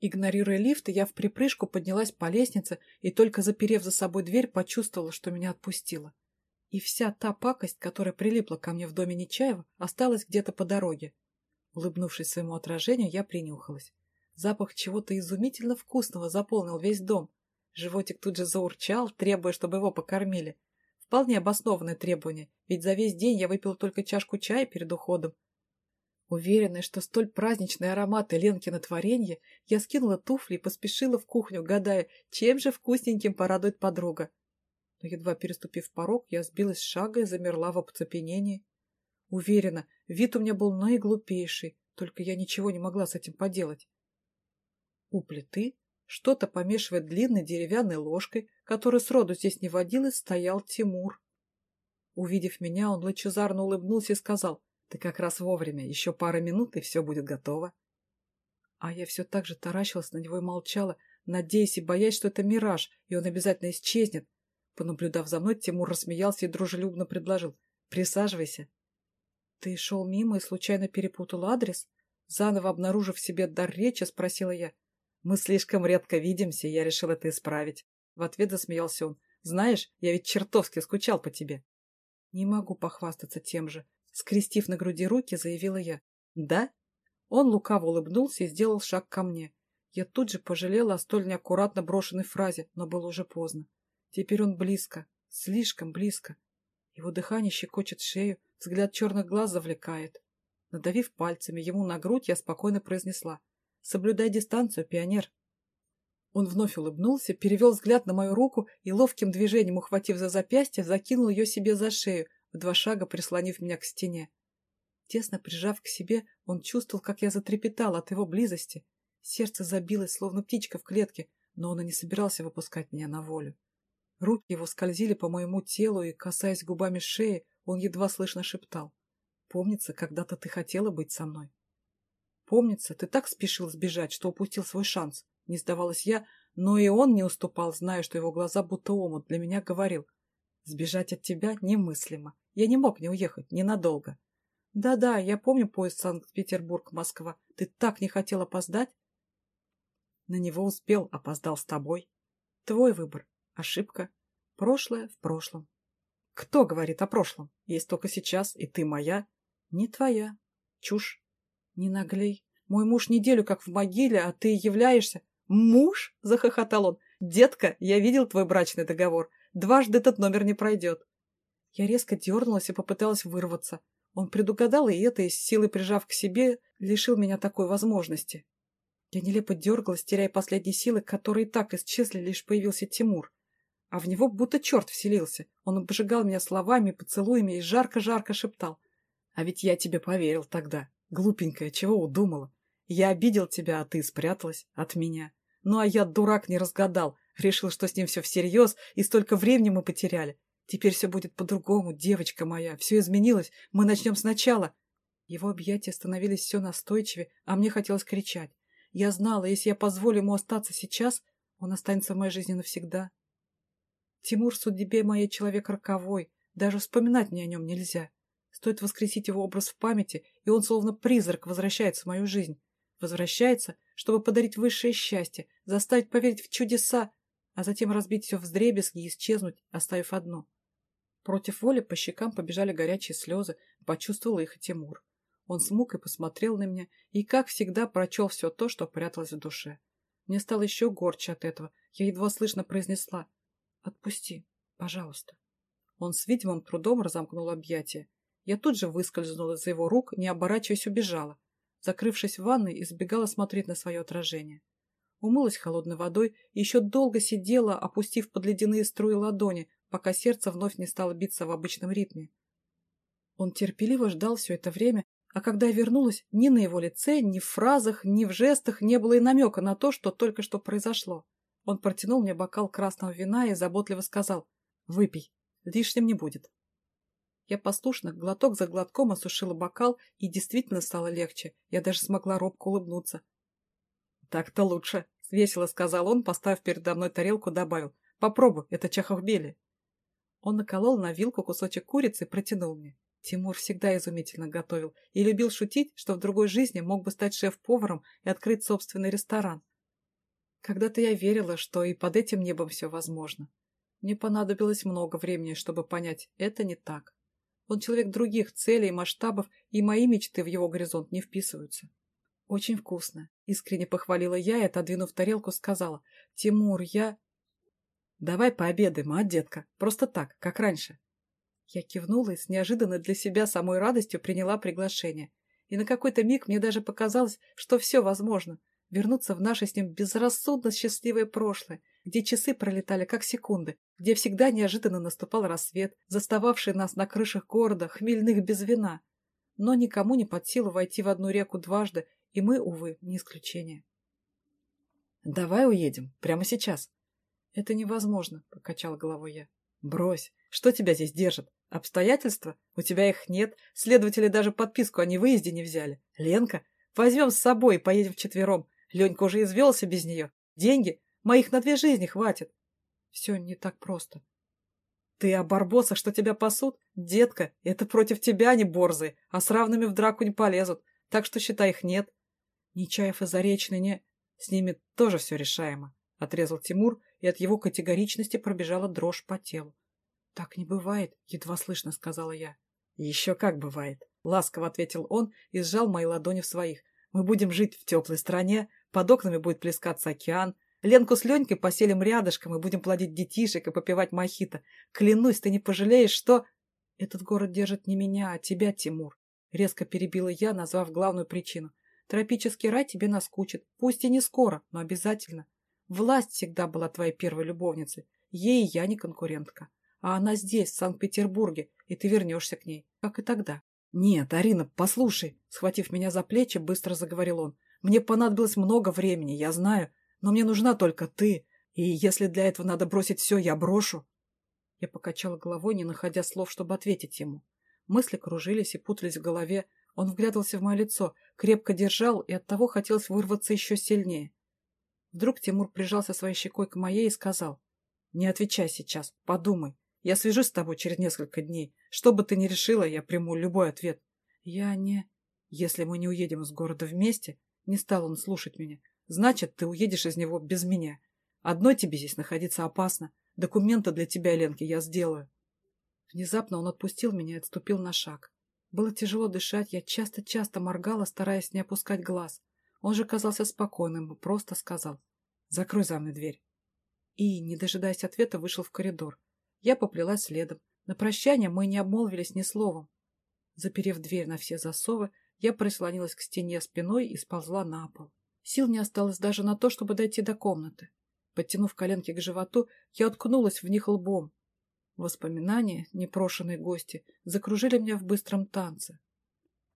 Игнорируя лифты, я в припрыжку поднялась по лестнице и только заперев за собой дверь, почувствовала, что меня отпустило. И вся та пакость, которая прилипла ко мне в доме Нечаева, осталась где-то по дороге. Улыбнувшись своему отражению, я принюхалась. Запах чего-то изумительно вкусного заполнил весь дом. Животик тут же заурчал, требуя, чтобы его покормили. Вполне обоснованное требование, ведь за весь день я выпил только чашку чая перед уходом, Уверенная, что столь праздничные ароматы Ленкина творенье, я скинула туфли и поспешила в кухню, гадая, чем же вкусненьким порадует подруга. Но едва переступив порог, я сбилась с шага и замерла в оцепенении. Уверена, вид у меня был наиглупейший, только я ничего не могла с этим поделать. У плиты, что-то помешивая длинной деревянной ложкой, которую сроду здесь не водилось, стоял Тимур. Увидев меня, он лучезарно улыбнулся и сказал — ты как раз вовремя, еще пара минут, и все будет готово. А я все так же таращилась на него и молчала, надеясь и боясь, что это мираж, и он обязательно исчезнет. Понаблюдав за мной, Тимур рассмеялся и дружелюбно предложил. «Присаживайся». «Ты шел мимо и случайно перепутал адрес?» Заново обнаружив в себе дар речи, спросила я. «Мы слишком редко видимся, и я решил это исправить». В ответ засмеялся он. «Знаешь, я ведь чертовски скучал по тебе». «Не могу похвастаться тем же. Скрестив на груди руки, заявила я. «Да?» Он лукаво улыбнулся и сделал шаг ко мне. Я тут же пожалела о столь неаккуратно брошенной фразе, но было уже поздно. Теперь он близко, слишком близко. Его дыхание щекочет шею, взгляд черных глаз завлекает. Надавив пальцами ему на грудь, я спокойно произнесла. «Соблюдай дистанцию, пионер». Он вновь улыбнулся, перевел взгляд на мою руку и, ловким движением ухватив за запястье, закинул ее себе за шею, в два шага прислонив меня к стене. Тесно прижав к себе, он чувствовал, как я затрепетал от его близости. Сердце забилось, словно птичка в клетке, но он и не собирался выпускать меня на волю. Руки его скользили по моему телу, и, касаясь губами шеи, он едва слышно шептал. «Помнится, когда-то ты хотела быть со мной». «Помнится, ты так спешил сбежать, что упустил свой шанс», — не сдавалась я, но и он не уступал, зная, что его глаза будто омут, для меня говорил. «Сбежать от тебя немыслимо. Я не мог не уехать, ненадолго. Да-да, я помню поезд Санкт-Петербург-Москва. Ты так не хотел опоздать? На него успел, опоздал с тобой. Твой выбор. Ошибка. Прошлое в прошлом. Кто говорит о прошлом? Есть только сейчас, и ты моя. Не твоя. Чушь. Не наглей. Мой муж неделю как в могиле, а ты являешься. Муж? Захохотал он. Детка, я видел твой брачный договор. Дважды этот номер не пройдет. Я резко дернулась и попыталась вырваться. Он предугадал и это, и с силой прижав к себе, лишил меня такой возможности. Я нелепо дергалась, теряя последние силы, которые так исчезли, лишь появился Тимур. А в него будто черт вселился. Он обжигал меня словами, поцелуями и жарко-жарко шептал. «А ведь я тебе поверил тогда. Глупенькая, чего удумала? Я обидел тебя, а ты спряталась от меня. Ну а я, дурак, не разгадал. Решил, что с ним все всерьез, и столько времени мы потеряли. Теперь все будет по-другому, девочка моя. Все изменилось. Мы начнем сначала. Его объятия становились все настойчивее, а мне хотелось кричать. Я знала, если я позволю ему остаться сейчас, он останется в моей жизни навсегда. Тимур судьбе моей человек роковой. Даже вспоминать мне о нем нельзя. Стоит воскресить его образ в памяти, и он словно призрак возвращается в мою жизнь. Возвращается, чтобы подарить высшее счастье, заставить поверить в чудеса, а затем разбить все вдребезги и исчезнуть, оставив одно — Против воли по щекам побежали горячие слезы, почувствовал их и Тимур. Он смуг и посмотрел на меня, и, как всегда, прочел все то, что пряталось в душе. Мне стало еще горче от этого. Я едва слышно произнесла «Отпусти, пожалуйста». Он с видимым трудом разомкнул объятия. Я тут же выскользнула из его рук, не оборачиваясь, убежала. Закрывшись в ванной, избегала смотреть на свое отражение. Умылась холодной водой и еще долго сидела, опустив под ледяные струи ладони, пока сердце вновь не стало биться в обычном ритме. Он терпеливо ждал все это время, а когда я вернулась, ни на его лице, ни в фразах, ни в жестах не было и намека на то, что только что произошло. Он протянул мне бокал красного вина и заботливо сказал «Выпей, лишним не будет». Я послушно глоток за глотком осушила бокал, и действительно стало легче. Я даже смогла робко улыбнуться. «Так-то лучше», — весело сказал он, поставив передо мной тарелку, добавил. «Попробуй, это чахохбели». Он наколол на вилку кусочек курицы и протянул мне. Тимур всегда изумительно готовил и любил шутить, что в другой жизни мог бы стать шеф-поваром и открыть собственный ресторан. Когда-то я верила, что и под этим небом все возможно. Мне понадобилось много времени, чтобы понять, это не так. Он человек других целей масштабов, и мои мечты в его горизонт не вписываются. Очень вкусно. Искренне похвалила я и, отодвинув тарелку, сказала. Тимур, я... Давай пообедаем, а, детка? Просто так, как раньше. Я кивнула и с неожиданной для себя самой радостью приняла приглашение. И на какой-то миг мне даже показалось, что все возможно. Вернуться в наше с ним безрассудно счастливое прошлое, где часы пролетали как секунды, где всегда неожиданно наступал рассвет, застававший нас на крышах города, хмельных без вина. Но никому не под силу войти в одну реку дважды, и мы, увы, не исключение. «Давай уедем, прямо сейчас». «Это невозможно», — покачал головой я. «Брось, что тебя здесь держит? Обстоятельства? У тебя их нет, следователи даже подписку о невыезде не взяли. Ленка, возьмем с собой и поедем вчетвером. Ленька уже извелся без нее. Деньги? Моих на две жизни хватит. Все не так просто. Ты о барбосах, что тебя пасут? Детка, это против тебя они борзые, а с равными в драку не полезут, так что считай их нет. Нечаев и Заречный не... С ними тоже все решаемо, — отрезал Тимур, и от его категоричности пробежала дрожь по телу. — Так не бывает, — едва слышно сказала я. — Еще как бывает, — ласково ответил он и сжал мои ладони в своих. Мы будем жить в теплой стране, под окнами будет плескаться океан, Ленку с Ленькой поселим рядышком и будем плодить детишек и попивать мохито. Клянусь, ты не пожалеешь, что... Этот город держит не меня, а тебя, Тимур. Резко перебила я, назвав главную причину. Тропический рай тебе наскучит. Пусть и не скоро, но обязательно. Власть всегда была твоей первой любовницей. Ей я не конкурентка. А она здесь, в Санкт-Петербурге, и ты вернешься к ней, как и тогда. «Нет, Арина, послушай!» Схватив меня за плечи, быстро заговорил он. «Мне понадобилось много времени, я знаю. Но мне нужна только ты, и если для этого надо бросить все, я брошу. Я покачала головой, не находя слов, чтобы ответить ему. Мысли кружились и путались в голове. Он вглядывался в мое лицо, крепко держал, и оттого хотелось вырваться еще сильнее. Вдруг Тимур прижался своей щекой к моей и сказал, «Не отвечай сейчас, подумай. Я свяжусь с тобой через несколько дней. Что бы ты ни решила, я приму любой ответ». «Я не...» «Если мы не уедем из города вместе...» Не стал он слушать меня. Значит, ты уедешь из него без меня. Одной тебе здесь находиться опасно. Документы для тебя, Ленки, я сделаю. Внезапно он отпустил меня и отступил на шаг. Было тяжело дышать, я часто-часто моргала, стараясь не опускать глаз. Он же казался спокойным и просто сказал «Закрой за мной дверь». И, не дожидаясь ответа, вышел в коридор. Я поплелась следом. На прощание мы не обмолвились ни словом. Заперев дверь на все засовы, я прислонилась к стене спиной и сползла на пол. Сил не осталось даже на то, чтобы дойти до комнаты. Подтянув коленки к животу, я уткнулась в них лбом. Воспоминания, непрошенные гости, закружили меня в быстром танце.